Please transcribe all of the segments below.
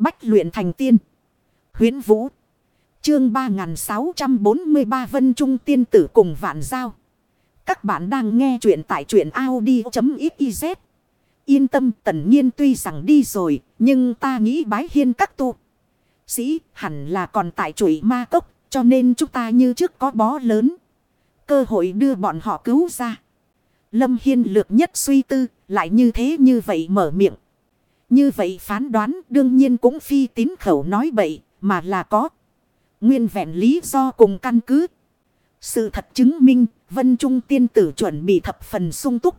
Bách luyện thành tiên. huyễn Vũ. Chương 3643 Vân Trung tiên tử cùng vạn giao. Các bạn đang nghe truyện tại truyện Audi.xyz. Yên tâm tần nhiên tuy rằng đi rồi, nhưng ta nghĩ bái hiên các tu. Sĩ hẳn là còn tại chuỗi ma cốc, cho nên chúng ta như trước có bó lớn. Cơ hội đưa bọn họ cứu ra. Lâm Hiên lược nhất suy tư, lại như thế như vậy mở miệng. Như vậy phán đoán đương nhiên cũng phi tín khẩu nói bậy, mà là có. Nguyên vẹn lý do cùng căn cứ. Sự thật chứng minh, Vân Trung tiên tử chuẩn bị thập phần sung túc.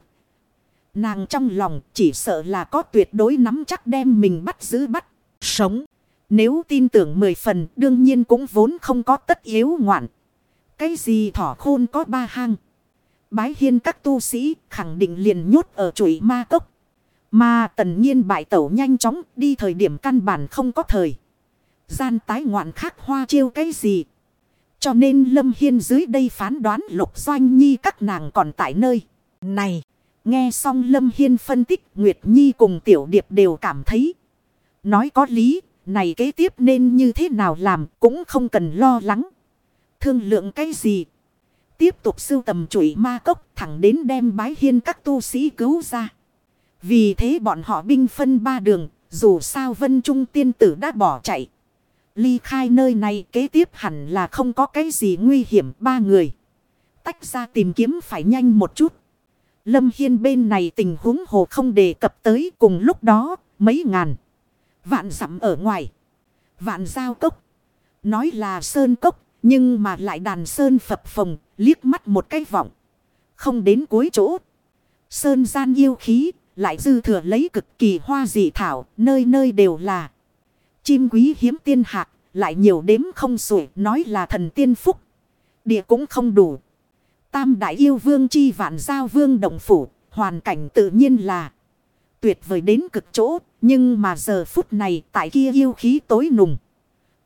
Nàng trong lòng chỉ sợ là có tuyệt đối nắm chắc đem mình bắt giữ bắt, sống. Nếu tin tưởng mười phần đương nhiên cũng vốn không có tất yếu ngoạn. Cái gì thỏ khôn có ba hang. Bái hiên các tu sĩ khẳng định liền nhốt ở chuỗi ma cốc. Mà tần nhiên bại tẩu nhanh chóng đi thời điểm căn bản không có thời. Gian tái ngoạn khác hoa chiêu cái gì. Cho nên Lâm Hiên dưới đây phán đoán lục doanh nhi các nàng còn tại nơi này. Nghe xong Lâm Hiên phân tích Nguyệt Nhi cùng Tiểu Điệp đều cảm thấy. Nói có lý, này kế tiếp nên như thế nào làm cũng không cần lo lắng. Thương lượng cái gì? Tiếp tục sưu tầm chuỗi ma cốc thẳng đến đem bái hiên các tu sĩ cứu ra. Vì thế bọn họ binh phân ba đường, dù sao Vân Trung tiên tử đã bỏ chạy. Ly khai nơi này kế tiếp hẳn là không có cái gì nguy hiểm ba người. Tách ra tìm kiếm phải nhanh một chút. Lâm Hiên bên này tình huống hồ không đề cập tới cùng lúc đó mấy ngàn. Vạn dặm ở ngoài. Vạn giao cốc. Nói là sơn cốc nhưng mà lại đàn sơn phập phồng liếc mắt một cái vọng. Không đến cuối chỗ. Sơn gian yêu khí lại dư thừa lấy cực kỳ hoa dị thảo nơi nơi đều là. Chim quý hiếm tiên hạt, lại nhiều đếm không xuể nói là thần tiên phúc. Địa cũng không đủ. Tam đại yêu vương chi vạn giao vương động phủ, hoàn cảnh tự nhiên là tuyệt vời đến cực chỗ, nhưng mà giờ phút này tại kia yêu khí tối nùng.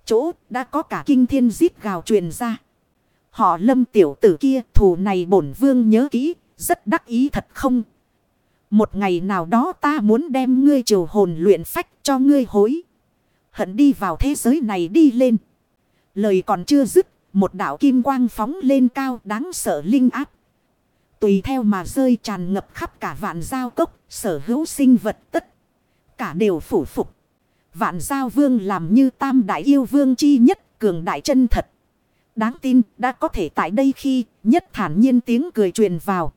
Chỗ đã có cả kinh thiên giết gào truyền ra. Họ lâm tiểu tử kia thù này bổn vương nhớ kỹ, rất đắc ý thật không? Một ngày nào đó ta muốn đem ngươi triều hồn luyện phách cho ngươi hối. Hận đi vào thế giới này đi lên. Lời còn chưa dứt một đạo kim quang phóng lên cao đáng sợ linh áp. Tùy theo mà rơi tràn ngập khắp cả vạn giao cốc, sở hữu sinh vật tất. Cả đều phủ phục. Vạn giao vương làm như tam đại yêu vương chi nhất, cường đại chân thật. Đáng tin đã có thể tại đây khi nhất thản nhiên tiếng cười truyền vào.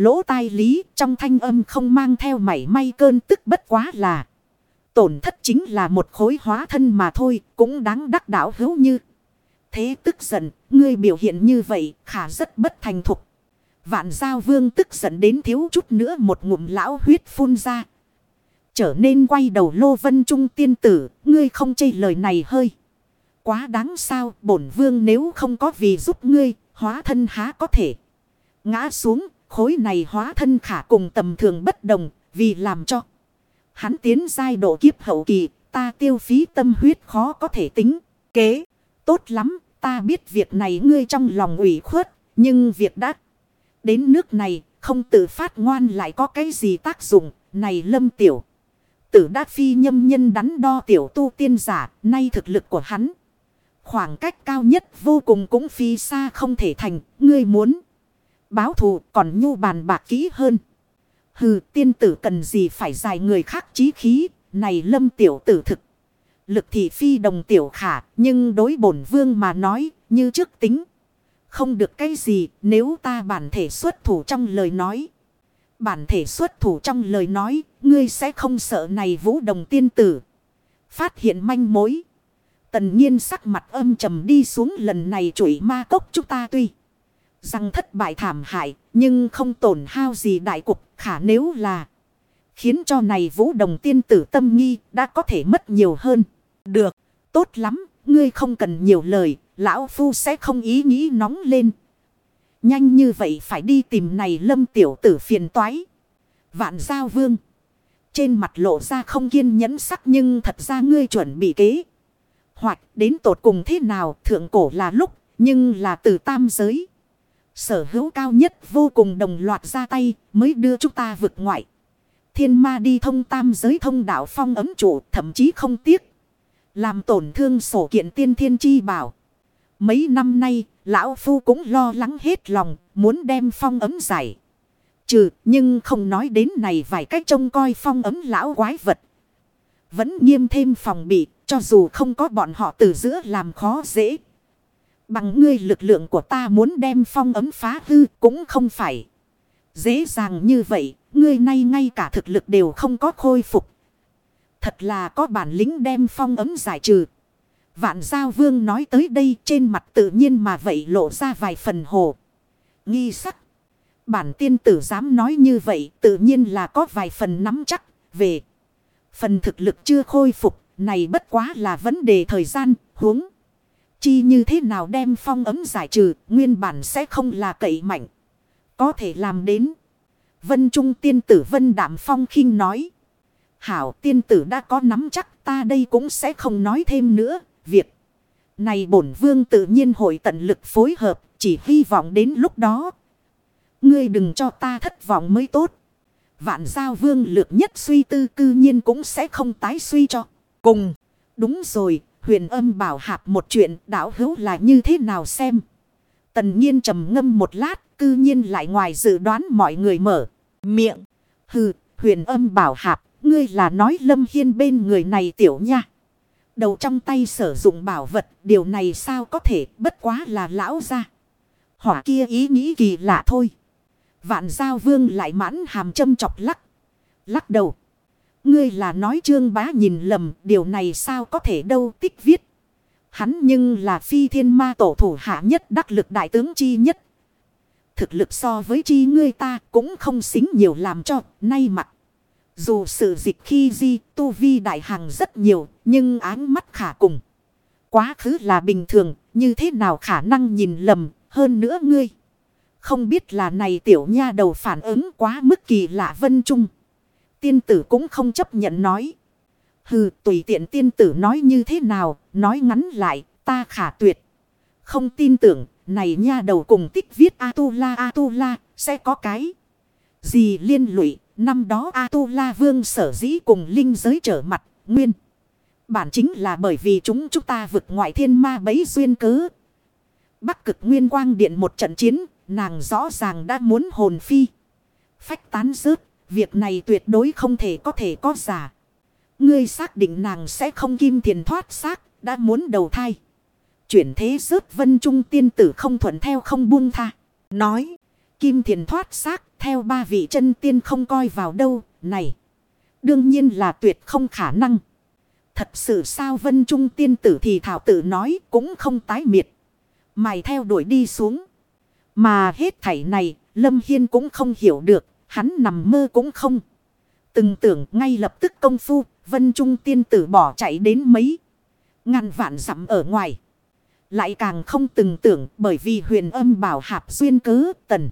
Lỗ tai lý trong thanh âm không mang theo mảy may cơn tức bất quá là. Tổn thất chính là một khối hóa thân mà thôi cũng đáng đắc đảo hữu như. Thế tức giận, ngươi biểu hiện như vậy, khả rất bất thành thục. Vạn giao vương tức giận đến thiếu chút nữa một ngụm lão huyết phun ra. Trở nên quay đầu lô vân trung tiên tử, ngươi không chê lời này hơi. Quá đáng sao, bổn vương nếu không có vì giúp ngươi, hóa thân há có thể. Ngã xuống, khối này hóa thân khả cùng tầm thường bất đồng, vì làm cho. Hắn tiến giai độ kiếp hậu kỳ, ta tiêu phí tâm huyết khó có thể tính, kế. Tốt lắm, ta biết việc này ngươi trong lòng ủy khuất, nhưng việc đã đến nước này, không tự phát ngoan lại có cái gì tác dụng, này lâm tiểu. Tử đát phi nhâm nhân đắn đo tiểu tu tiên giả, nay thực lực của hắn. Khoảng cách cao nhất vô cùng cũng phi xa không thể thành, ngươi muốn. Báo thù còn nhu bàn bạc kỹ hơn. Hừ tiên tử cần gì phải dài người khác chí khí, này lâm tiểu tử thực lực thị phi đồng tiểu khả, nhưng đối bổn vương mà nói, như trước tính. Không được cái gì, nếu ta bản thể xuất thủ trong lời nói. Bản thể xuất thủ trong lời nói, ngươi sẽ không sợ này vũ đồng tiên tử. Phát hiện manh mối. Tần nhiên sắc mặt âm trầm đi xuống lần này chuỗi ma cốc chúng ta tuy. Rằng thất bại thảm hại, nhưng không tổn hao gì đại cục, khả nếu là. Khiến cho này vũ đồng tiên tử tâm nghi đã có thể mất nhiều hơn. Được, tốt lắm, ngươi không cần nhiều lời, lão phu sẽ không ý nghĩ nóng lên. Nhanh như vậy phải đi tìm này lâm tiểu tử phiền toái. Vạn giao vương. Trên mặt lộ ra không kiên nhẫn sắc nhưng thật ra ngươi chuẩn bị kế. Hoặc đến tột cùng thế nào thượng cổ là lúc nhưng là từ tam giới. Sở hữu cao nhất vô cùng đồng loạt ra tay mới đưa chúng ta vượt ngoại. Thiên ma đi thông tam giới thông đạo phong ấm chủ thậm chí không tiếc. Làm tổn thương sổ kiện tiên thiên chi bảo. Mấy năm nay, lão phu cũng lo lắng hết lòng, muốn đem phong ấm giải. Trừ, nhưng không nói đến này vài cách trông coi phong ấm lão quái vật. Vẫn nghiêm thêm phòng bị, cho dù không có bọn họ từ giữa làm khó dễ. Bằng ngươi lực lượng của ta muốn đem phong ấm phá hư cũng không phải. Dễ dàng như vậy, ngươi nay ngay cả thực lực đều không có khôi phục. Thật là có bản lĩnh đem phong ấm giải trừ. Vạn giao vương nói tới đây trên mặt tự nhiên mà vậy lộ ra vài phần hồ. Nghi sắc. Bản tiên tử dám nói như vậy tự nhiên là có vài phần nắm chắc về. Phần thực lực chưa khôi phục này bất quá là vấn đề thời gian huống. Chi như thế nào đem phong ấm giải trừ, nguyên bản sẽ không là cậy mạnh. Có thể làm đến. Vân Trung tiên tử Vân Đạm Phong khinh nói. Hảo tiên tử đã có nắm chắc, ta đây cũng sẽ không nói thêm nữa. Việc này bổn vương tự nhiên hội tận lực phối hợp. Chỉ hy vọng đến lúc đó. Ngươi đừng cho ta thất vọng mới tốt. Vạn giao vương lược nhất suy tư, cư nhiên cũng sẽ không tái suy cho. Cùng. Đúng rồi. Huyền âm bảo hạp một chuyện, đảo hữu là như thế nào xem. Tần nhiên trầm ngâm một lát. Cư nhiên lại ngoài dự đoán mọi người mở. Miệng. Hừ. Huyền âm bảo hạp. Ngươi là nói lâm hiên bên người này tiểu nha. Đầu trong tay sử dụng bảo vật. Điều này sao có thể, bất quá là lão ra. Hỏa kia ý nghĩ kỳ lạ thôi. Vạn giao vương lại mãn hàm châm chọc lắc. Lắc đầu. Ngươi là nói trương bá nhìn lầm. Điều này sao có thể đâu tích viết. Hắn nhưng là phi thiên ma tổ thủ hạ nhất đắc lực đại tướng chi nhất. Thực lực so với chi ngươi ta cũng không xính nhiều làm cho, nay mặt. Dù sự dịch khi di, tu vi đại hàng rất nhiều, nhưng áng mắt khả cùng. Quá khứ là bình thường, như thế nào khả năng nhìn lầm, hơn nữa ngươi. Không biết là này tiểu nha đầu phản ứng quá mức kỳ lạ vân trung. Tiên tử cũng không chấp nhận nói. Hừ tùy tiện tiên tử nói như thế nào, nói ngắn lại, ta khả tuyệt. Không tin tưởng, này nha đầu cùng tích viết Atula Atula sẽ có cái gì liên lụy, năm đó Atula vương sở dĩ cùng linh giới trở mặt, nguyên. Bản chính là bởi vì chúng chúng ta vượt ngoại thiên ma bấy duyên cớ. Bắc cực nguyên quang điện một trận chiến, nàng rõ ràng đã muốn hồn phi. Phách tán rớt, việc này tuyệt đối không thể có thể có giả. Ngươi xác định nàng sẽ không kim thiền thoát xác, đã muốn đầu thai. Chuyển thế rớt vân trung tiên tử không thuận theo không buông tha. Nói, kim thiền thoát xác, theo ba vị chân tiên không coi vào đâu, này. Đương nhiên là tuyệt không khả năng. Thật sự sao vân trung tiên tử thì thảo tử nói cũng không tái miệt. Mày theo đuổi đi xuống. Mà hết thảy này, Lâm Hiên cũng không hiểu được, hắn nằm mơ cũng không. Từng tưởng ngay lập tức công phu, Vân Trung tiên tử bỏ chạy đến mấy ngàn vạn dặm ở ngoài. Lại càng không từng tưởng bởi vì huyền âm bảo hạp duyên cớ tần.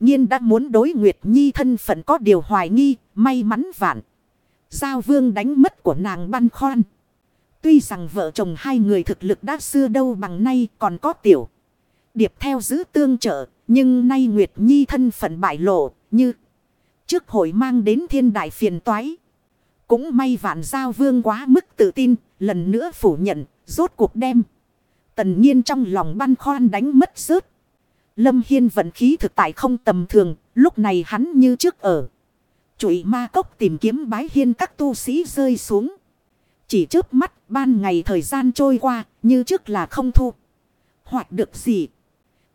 nhiên đã muốn đối Nguyệt Nhi thân phận có điều hoài nghi, may mắn vạn. Giao vương đánh mất của nàng băn khoan. Tuy rằng vợ chồng hai người thực lực đã xưa đâu bằng nay còn có tiểu điệp theo giữ tương trợ, nhưng nay Nguyệt Nhi thân phận bại lộ, như trước hội mang đến thiên đại phiền toái. Cũng may vạn giao vương quá mức tự tin, lần nữa phủ nhận, rốt cuộc đem. Tần nhiên trong lòng băn khoan đánh mất rớt. Lâm Hiên vận khí thực tại không tầm thường, lúc này hắn như trước ở. Chuỗi ma cốc tìm kiếm bái hiên các tu sĩ rơi xuống. Chỉ trước mắt ban ngày thời gian trôi qua, như trước là không thu. Hoặc được gì.